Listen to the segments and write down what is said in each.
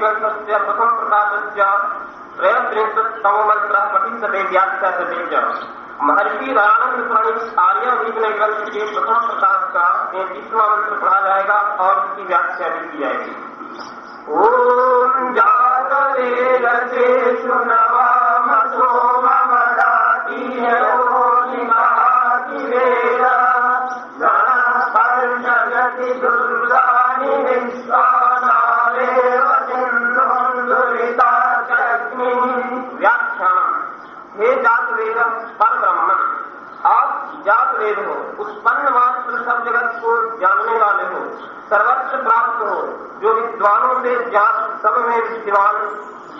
ग्रन्थस्य प्रथमप्रकाशस्य त्रयत्रिंशत्तममन्त्रः पठिष्यते व्याख्यास्यते च महर्षि दयानंद प्रणीत आर्या विघ्न के प्रथम प्रकाश का तैतीसवा मंत्र पढ़ा जाएगा और उसकी व्याख्या भी की जाएगी ओम जातवेदसे सुनवामसो हे जात वेद पर ब्राह्मण आप जात वेद हो उत्पन्न मात्र सब जगत को जानने वाले हो, सर्वत्र प्राप्त हो, जो विद्वानों से जात सब में विद्वान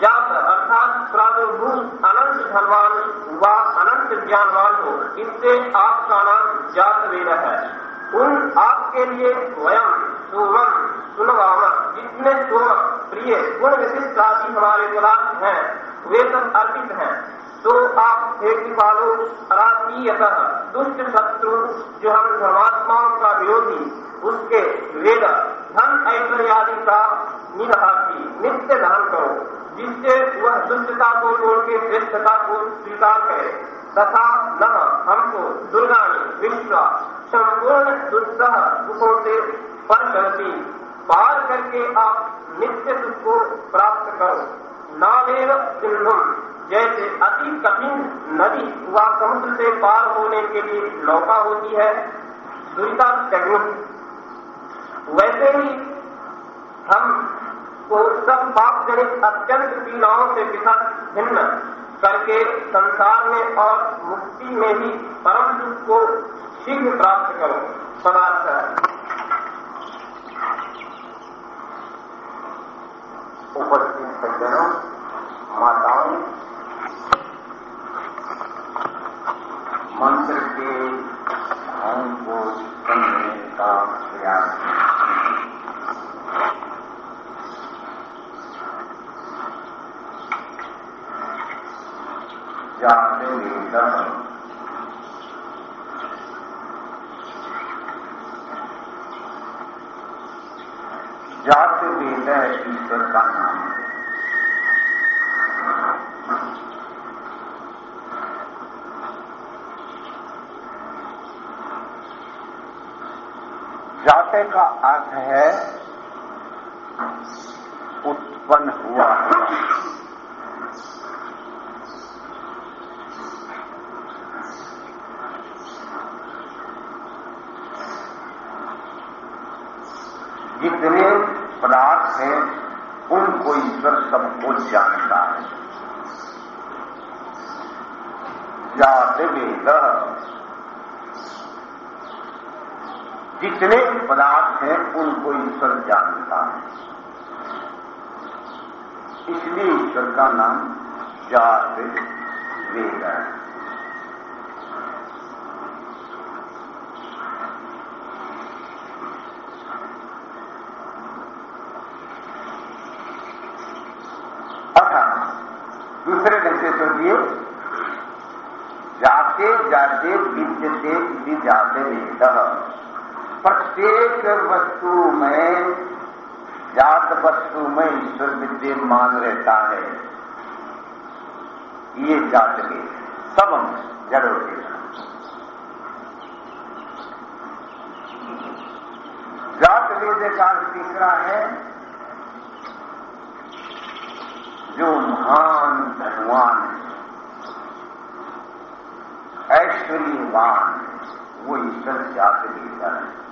जात अर्थात प्रादुर्भूत, अनंत धनवान व अनंत ज्ञानवान हो इससे आपका नाम जात वेद है उन आपके लिए वयम सुवम सुनवाम जितने शुभ प्रिय, गुण विशिष्ट राशि हमारे पदार्थ हैं वे सब अर्पित है। तो आप हे कृपालो अरातीयतः दुष्ट शत्रु जो हम धर्मात्माओं का विरोधी, उसके वेद, धन ऐश्वर्यादि का निरहासी, नित्य दान करो, जिससे वह दुष्टता को छोड़ के श्रेष्ठता को स्वीकार करे। तथा न हमको दुर्गा विश्व, संपूर्ण दुस्सह दुखों से पर चलती पार करके आप नित्य सुख को प्राप्त करो। नावेव सिंधुम जैसे अति कठिन नदी व समुद्र से पार होने के लिए नौका होती है दुरिता तग्नि वैसे ही हम को सब पाप जनित अत्यंत पीड़ाओं से पृथक भिन्न करके संसार में और मुक्ति में ही परम सुख को शीघ्र प्राप्त करो। है उपस्थित सज्जनों, माताओं, मंत्र के भावों को समझने का प्रयास जाते वेद जात वेद ईश्वर का जाते का अर्थ है उत्पन्न हुआ। जितने पदार्थ हैं, उनको ईश्वर सबको जानता है। जाते वेद जितने पदार्थ हैं, उनको ईश्वर जानता है। इसलिए ईश्वर का नाम जात वेद है। अर्थात दूसरे ढंग से सोचिए जाते जाते विद्यते जाते वेद। प्रत्येक वस्तु में जात वस्तु में ईश्वर विद्यमान रहता है। ये जात वेद सब जड़ वेद जात वेद का तीसरा है, जो महान धनवान है। ऐश्वर्यवान है वो ईश्वर जात वेद है।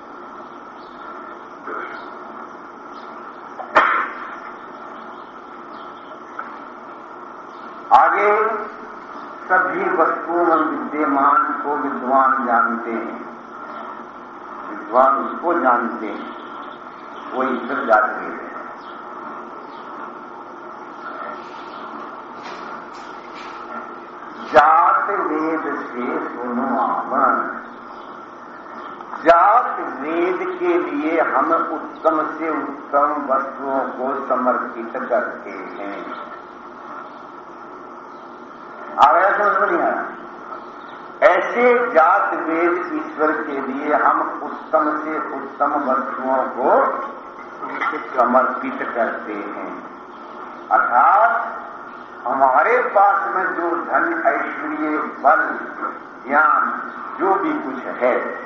आगे सभी वस्तुओं में विद्यमान को विद्वान जानते हैं। विद्वान उसको जानते हैं। वो ईश्वर जाते हैं। जात वेद से सुनो आवरण जात वेद के लिए हम उत्तम से उत्तम वस्तुओं को समर्पित करते हैं। आ गया समझ में नहीं आया ऐसे जात वेद ईश्वर के लिए हम उत्तम से उत्तम वस्तुओं को समर्पित करते हैं। अर्थात हमारे पास में जो धन, ऐश्वर्य, बल, ज्ञान, जो भी कुछ है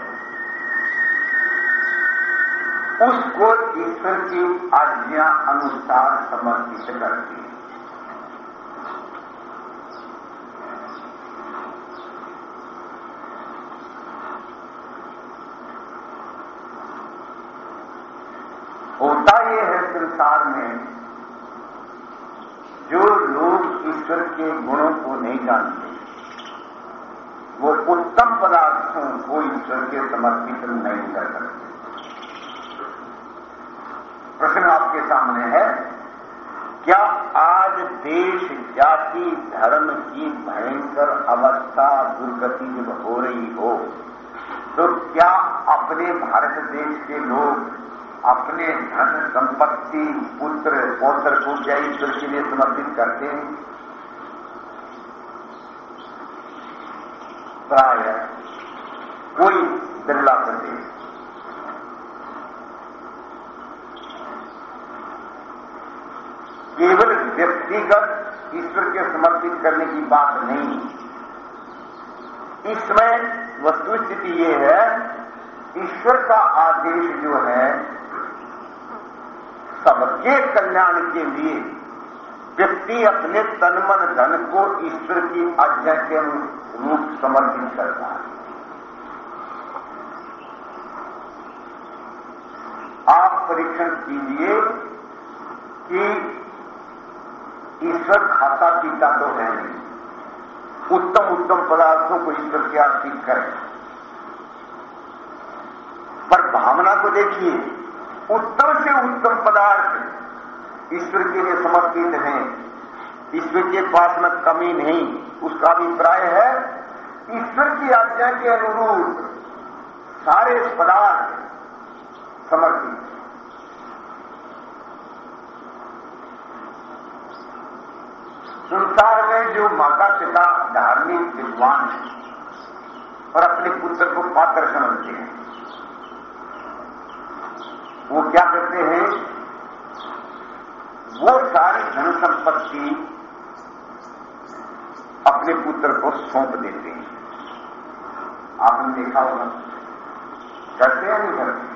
उसको ईश्वर की आज्ञा अनुसार समर्पित करती है। होता यह है संसार में, जो लोग ईश्वर के गुणों को नहीं जानते, वो उत्तम पदार्थों को ईश्वर के समर्पित नहीं कर सकते। प्रश्न आपके सामने है, क्या आज देश जाति धर्म की भयंकर अवस्था दुर्गति जब हो रही हो? तो क्या अपने भारत देश के लोग अपने धन संपत्ति, पुत्र, पौत्र को क्या ईश्वर के लिए समर्पित करते हैं? प्राय कोई बिरला प्रदेश केवल व्यक्तिगत ईश्वर के समर्पित करने की बात नहीं। इसमें वस्तुस्थिति यह है, ईश्वर का आदेश जो है, सबके कल्याण के लिए व्यक्ति अपने तन मन धन को ईश्वर की आज्ञा के रूप समर्पित करता है। आप परीक्षण कीजिए कि ईश्वर खाता पीता तो है नहीं। उत्तम उत्तम पदार्थों को ईश्वर के आर्थिक करें। पर भावना को देखिए, उत्तम से उत्तम पदार्थ ईश्वर के लिए समर्पित हैं। ईश्वर के पास में कमी नहीं, उसका अभिप्राय है, ईश्वर की आज्ञा के अनुरूप सारे पदार्थ समर्पित। संसार में जो माता पिता धार्मिक विद्वान हैं और अपने पुत्र को पात्र समझते हैं, वो क्या करते हैं? वो सारी धन संपत्ति अपने पुत्र को सौंप देते हैं। आपने देखा होगा। करते हैं नहीं करते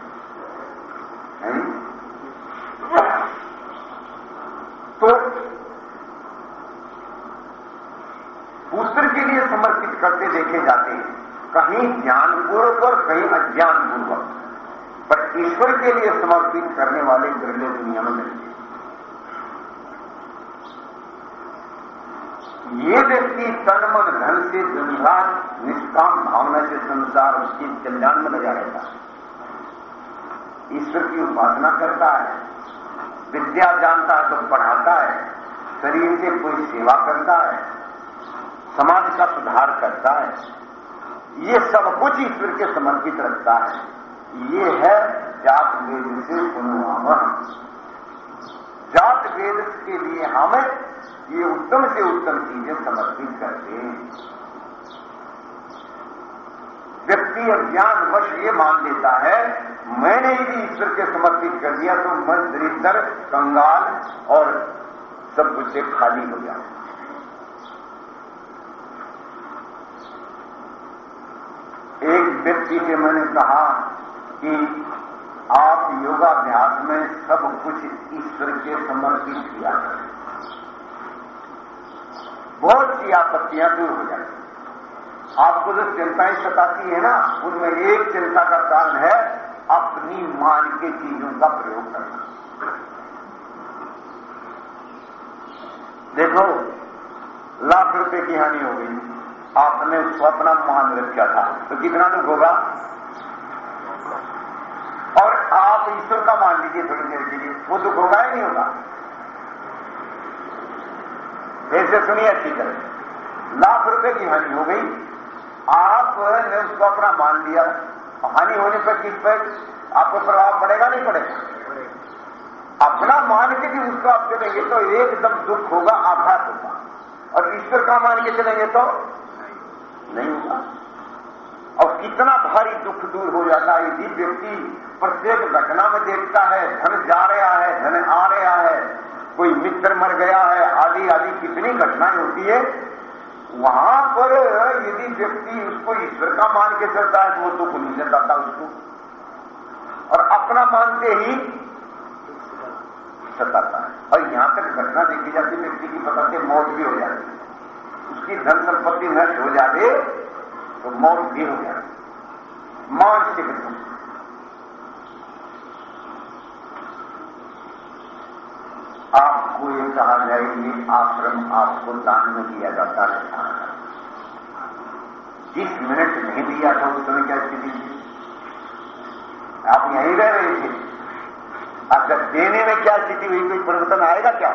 तो पुत्र के लिए समर्पित करते देखे जाते हैं। कहीं ज्ञानपूर्वक और कहीं अज्ञानपूर्वक। पर ईश्वर के लिए समर्पित करने वाले बिरले दुनिया में मिलते ये व्यक्ति तन मन धन से दिन रात निष्काम भावना से संसार उसके कल्याण में लगा रहता है। ईश्वर की उपासना करता है। विद्या जानता है तो पढ़ाता है। शरीर से कोई सेवा करता है। समाज का सुधार करता है। ये सब कुछ ईश्वर के समर्पित रखता है। ये है जात वेद से सुनुआवन जात वेद के लिए हमें ये उत्तम से उत्तम चीज़ें समर्पित करते हैं। व्यक्ति अज्ञान वश ये मान लेता है, मैंने यदि ईश्वर के समर्पित कर दिया तो मैं दरिद्र, कंगाल और सब कुछ से खाली हो जाए एक व्यक्ति से मैंने कहा कि आप योगाभ्यास में सब कुछ ईश्वर के समर्पित किया करें बहुत सी आपत्तियाँ दूर हो जाती आपको जो चिंताएँ सताती है ना, उनमें एक चिंता का कारण है अपनी मान के चीज़ों का प्रयोग करना। देखो, लाख रुपए की हानि हो गई। आपने उसको अपना मान रखा था। तो कितना दुख होगा? और आप ईश्वर का मान लीजिए थोड़ी देर के लिए। वो दुख होगा ही नहीं होगा। ऐसे सुनिए अच्छी तरह। लाख रुपए की हानि हो गई। आपने उसको अपना मान लिया। हानि होने पर किस पर? आपको प्रभाव पड़ेगा नहीं पड़ेगा? अपना मान के भी उसको आप चलेंगे तो एकदम दुख होगा, आघात होगा। और ईश्वर का मान के चलेंगे तो नहीं होगा और कितना भारी दुख दूर हो जाता है। यदि व्यक्ति प्रत्येक घटना में देखता है, धन जा रहा है, धन आ रहा है। कोई मित्र मर गया है, आदि आदि कितनी घटनाएँ होती है। वहाँ पर यदि व्यक्ति उसको ईश्वर का मान के चलता है तो वो दुख नहीं जताता उसको। और अपना मानते ही सताता है। और यहाँ तक घटना देखी जाती व्यक्ति की बताते मौत भी हो जाती उसकी धन संपत्ति नष्ट हो जाए तो मौत भी हो जाती मानसिक दुख आपको ये कहा जाए ये आश्रम आपको दान में दिया जाता है। जिस मिनट नहीं दिया था उस समय क्या स्थिति थी? आप यहीं रह रहे थे। अगर देने में क्या स्थिति हुई, कोई परिवर्तन आएगा क्या?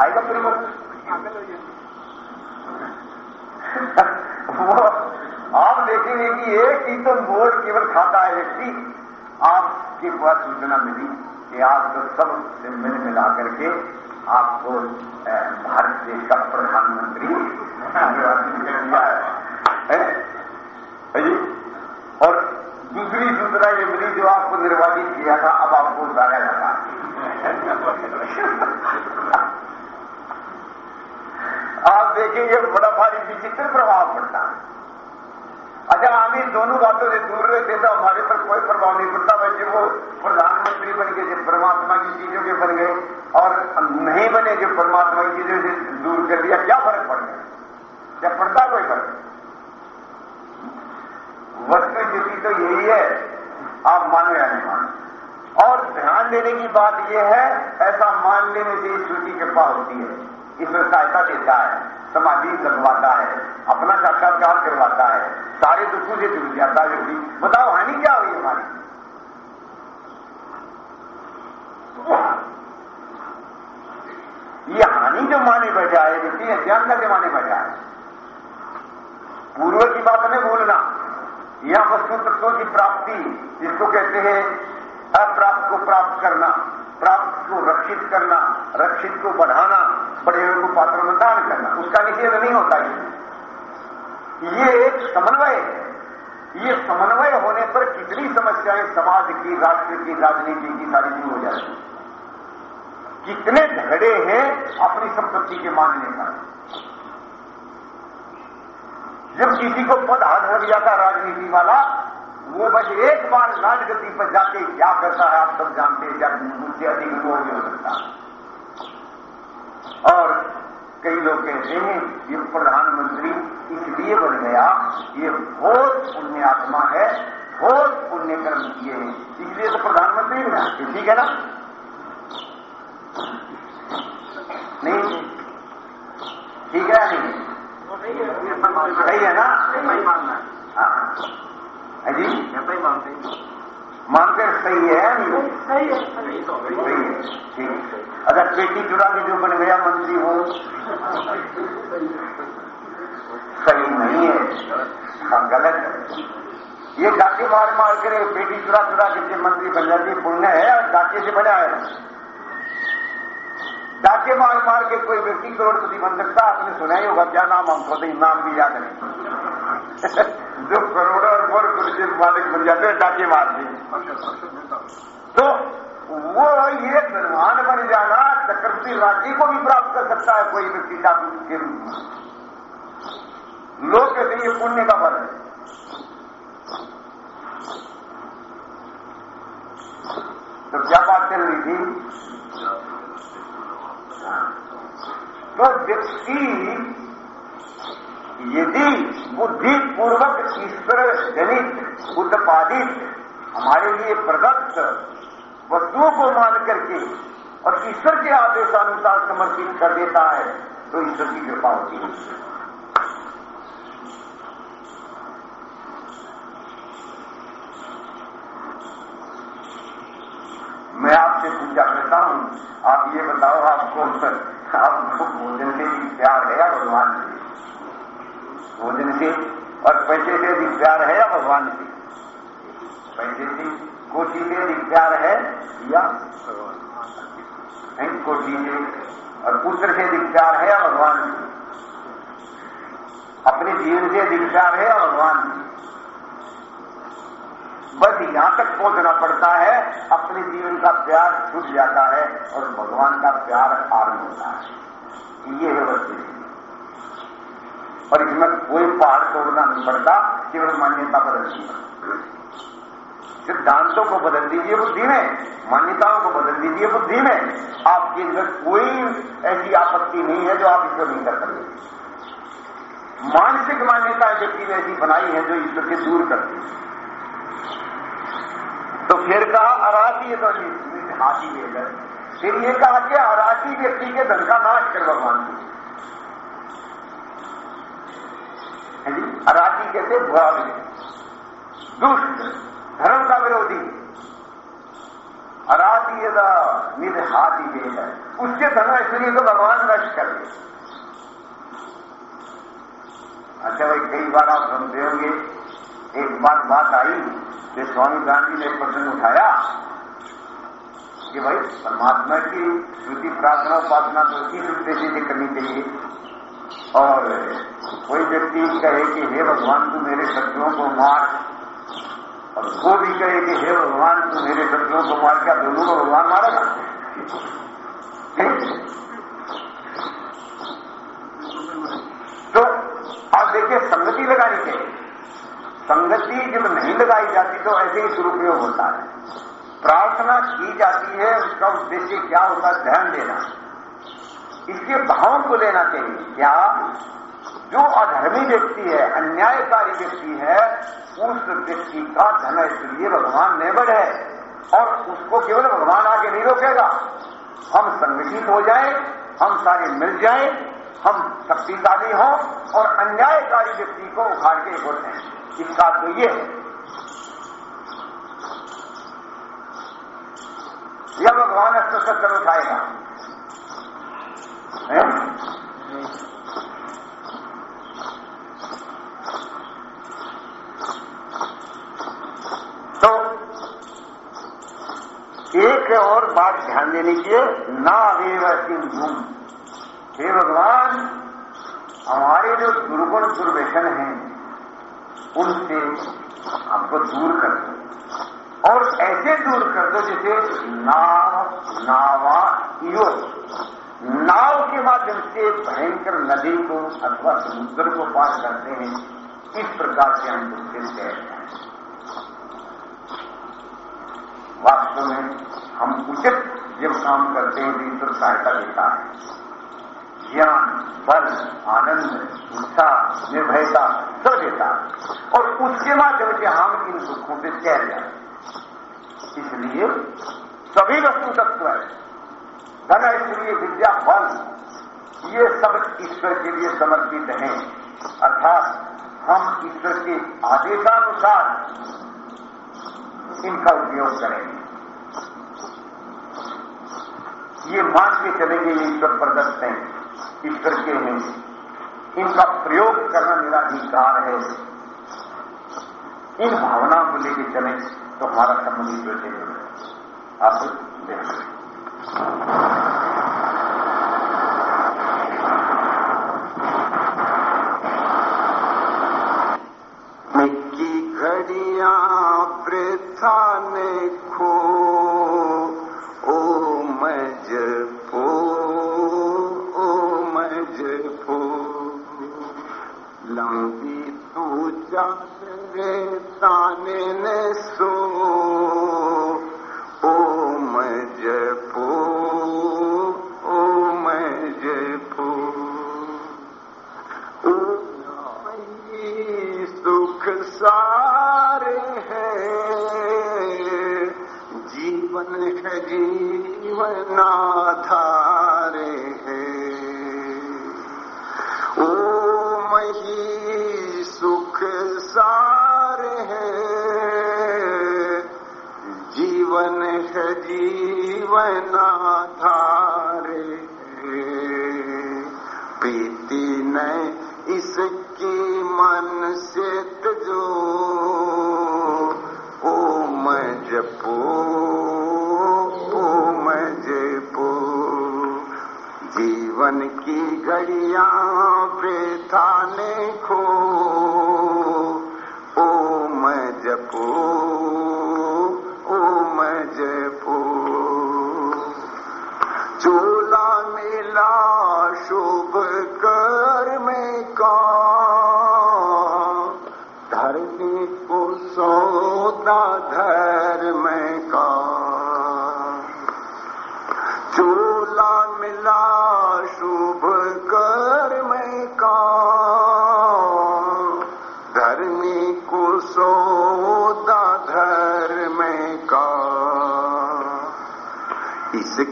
आएगा परिवर्तन? वो आप देखेंगे कि एक ही तो मोड़ केवल खाता है व्यक्ति आपके पास सूचना मिली कि आज तो सबसे मिल मिला करके आपको भारत देश का प्रधानमंत्री निर्वाचित कर है। और दूसरी सूचना ये मिली जो आपको निर्वाचित किया था, अब आपको उतारा जाता आप देखेंगे बड़ा भारी विचित्र प्रभाव पड़ता है। अच्छा हम इन दोनों बातों से दूर रहते तो हमारे पर कोई प्रभाव नहीं पड़ता। वैसे वो प्रधानमंत्री बन गए जो परमात्मा की चीज़ों के बन गए, और नहीं बने जो परमात्मा की चीज़ों से दूर कर दिया, क्या फ़र्क पड़ गया? क्या पड़ता कोई फ़र्क? वस्तु स्थिति तो यही है, आप मानो या नहीं मानो। और ध्यान देने की बात यह है, ऐसा मान लेने से ईश्वर की कृपा होती है। ईश्वर सहायता देता है समाधि लगवाता है। अपना साक्षात्कार करवाता है। सारे दुखों से जुड़ जाता है। व्यक्ति बताओ, हानि क्या हुई हमारी? ये हानि जो माने बैठा है व्यक्ति अज्ञान का माने बैठा है पूर्व की बात हमें भूलना यह वस्तु तत्वों की प्राप्ति, जिसको कहते हैं अप्राप्त को प्राप्त करना, प्राप्त को रक्षित करना, रक्षित को बढ़ाना बड़े को पात्र में दान करना, उसका निषेध नहीं होता ये। एक समन्वय है। ये समन्वय होने पर कितनी समस्याएँ समाज की, राष्ट्र की, राजनीति की सारी दूर हो जाती कितने झगड़े हैं अपनी संपत्ति के मानने का जब किसी को पद हाथ लग जाता राजनीति वाला वो बस एक बार राजगति पर जाके क्या करता है आप सब जानते हैं जब मुझसे अधिक वो नहीं हो सकता और कई लोग कहते हैं ये प्रधानमंत्री इसलिए बन गया ये बहुत पुण्य आत्मा है बहुत पुण्य कर्म किए हैं। इसलिए तो प्रधानमंत्री बना ठीक है ना? नहीं? ठीक है नहीं सही है ना? हाँ। ही मानते मानते सही है सही है सही है। ठीक अगर पेटी चुरा के जो बन गया मंत्री हो। सही नहीं है। हाँ गलत है। ये डाके मार मार कर पेटी चुरा चुरा के मंत्री बन जाती पुण्य है और डाके से बना है। डाके मार मार के कोई व्यक्ति करोड़पति बन सकता आपने सुना ही होगा क्या नाम हम खुद नाम भी याद नहीं। जो करोड़ों और बोर कुर्सी मालिक बन जाते हैं डाके मार दी तो वो ये धनवान बन जाना चक्रवर्ती राज्य को भी प्राप्त कर सकता है कोई व्यक्ति डाकू के रूप में। लोग कहते ये पुण्य का फल है। तो क्या बात चल रही थी? तो व्यक्ति यदि बुद्धि पूर्वक ईश्वर जनित उत्पादित हमारे लिए प्रदत्त वस्तुओं को मान करके और ईश्वर के आदेशानुसार समर्पित कर देता है तो ईश्वर की कृपा होती है। मैं आपसे पूछा करता हूँ। आप ये बताओ, आपको आपको भोजन से भी प्यार है या भगवान से भोजन से और पैसे से भी प्यार है या भगवान से से भी प्यार है या नहीं? से और पुत्र से प्यार है या भगवान जी अपने जीवन से प्यार है या भगवान जी बस यहाँ तक पहुँचना पड़ता है, अपने जीवन का प्यार छूट जाता है और भगवान का प्यार आरंभ होता है। ये है वस्तु और इसमें कोई पहाड़ तोड़ना नहीं पड़ता, केवल मान्यता बदलनी पड़ती सिद्धांतों को बदल दीजिए बुद्धि में, मान्यताओं को बदल दीजिए बुद्धि में। आपके अंदर कोई ऐसी आपत्ति नहीं है जो आप इसको नहीं कर सकते। मानसिक मान्यता व्यक्ति ने ऐसी बनाई है जो ईश्वर से दूर करती है। तो फिर कहा, अराती तो हाथी लेकर फिर ये कहा कि अराती व्यक्ति के धन का नाश कर भगवान की अराती कहते बुरा दुष्ट। धर्म का विरोधी। अराती यदा निध हाथी देख है उसके धर्म ऐश्वर्य को भगवान नष्ट कर दे। अच्छा भाई, कई बार आप सुनते होंगे, एक बार बात आई कि स्वामी गांधी ने प्रश्न उठाया कि भाई, परमात्मा की श्रुति प्रार्थना, उपासना तो इस उद्देश्य से करनी चाहिए। और कोई व्यक्ति कहे कि, हे भगवान, तू मेरे शत्रुओं को मार वो भी कहे कि हे भगवान, तू मेरे शत्रुओं को मार क्या दोनों को भगवान मारेगा तो आप देखिए, संगति लगानी चाहिए। संगति जब नहीं लगाई जाती तो ऐसे ही दुरुपयोग होता है। प्रार्थना की जाती है, उसका उद्देश्य क्या होता है? ध्यान देना। इसके भाव को लेना चाहिए। क्या? जो अधर्मी व्यक्ति है, अन्यायकारी व्यक्ति है उस व्यक्ति का धन इसलिए भगवान नेबड़ है और उसको केवल भगवान आगे नहीं रोकेगा। हम संगठित हो जाए, हम सारे मिल जाए, हम शक्तिशाली हों और अन्यायकारी व्यक्ति को उखाड़ के बोलते हैं इसका तो ये है। यह भगवान अस्त्र उठाएगा एक और बात ध्यान देने की ना वेव सिंधु हे भगवान, हमारे जो दुर्गुण दुर्व्यसन हैं, उनसे हमको दूर कर दो। और ऐसे दूर कर दो जैसे नाव, नावा यो नाव के माध्यम से भयंकर नदी को अथवा समुद्र को पार करते हैं, इस प्रकार से हम तुमसे तैर वास्तव में हम उचित जब काम करते हैं ईश्वर सहायता देता है। ज्ञान, बल, आनंद उत्साह निर्भयता, सब देता है। और उसके माध्यम से हम इन दुखों से तैर जाए इसलिए सभी वस्तु तत्व है। धन ऐश्वर्य विद्या, बल, ये सब ईश्वर के लिए समर्पित हैं। अर्थात हम ईश्वर के आदेशानुसार इनका उपयोग करेंगे। ये मान के चलेंगे, ये ईश्वर प्रदत्त हैं ईश्वर के हैं इनका प्रयोग करना मेरा अधिकार है। इन भावनाओं को लेकर चले तो हमारा संबंधित ईश्वर से आप देख जीवनाधारे है। ओम ही सुख सार है। जीवन है जीवन धारे प्रीति न इसकी मन से जो ओम जपो वन की घड़िया पे थाने खो। ओ मैं जपो ओ मैं जपो। चोला मेला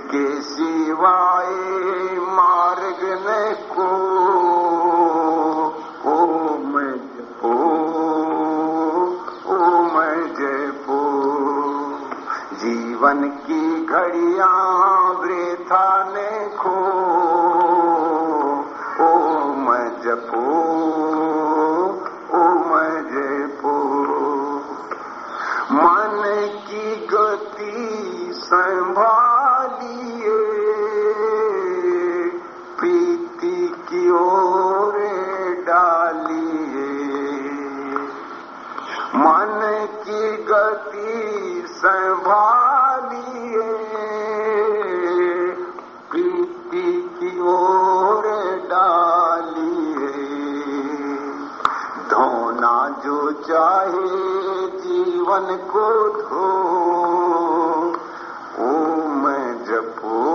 इसके सिवाय मार्ग न को जपो जपो जीवन की घड़ियाँ वृथा ने खो ओम जपो संभालिए। प्रीति की ओर डालिए। धोना जो चाहे जीवन को धो। ओम जपो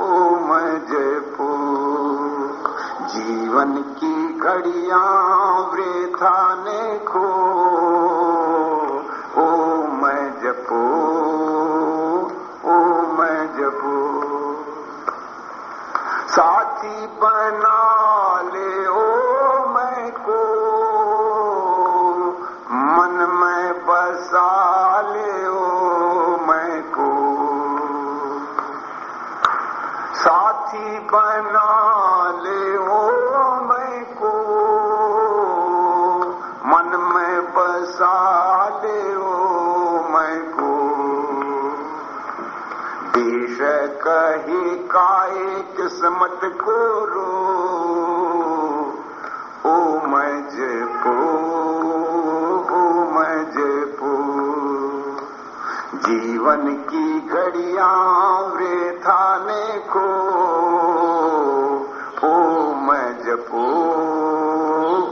ओम जपो। जीवन की घड़ियाँ वृथा ने खो। बना ले को। मन में बसा ले मैं को। साथी देश कही काए किस्मत को रो ओ मज को ओ मज को जीवन की घड़िया वृथा ने को, ओ मज को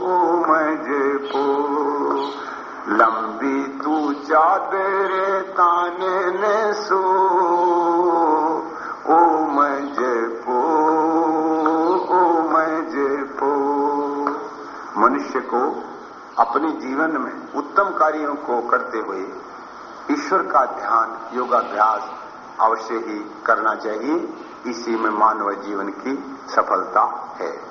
ओ मज को लंबी तू चादर ताने ने सो अपने जीवन में उत्तम कार्यों को करते हुए ईश्वर का ध्यान, योगाभ्यास अवश्य ही करना चाहिए। इसी में मानव जीवन की सफलता है।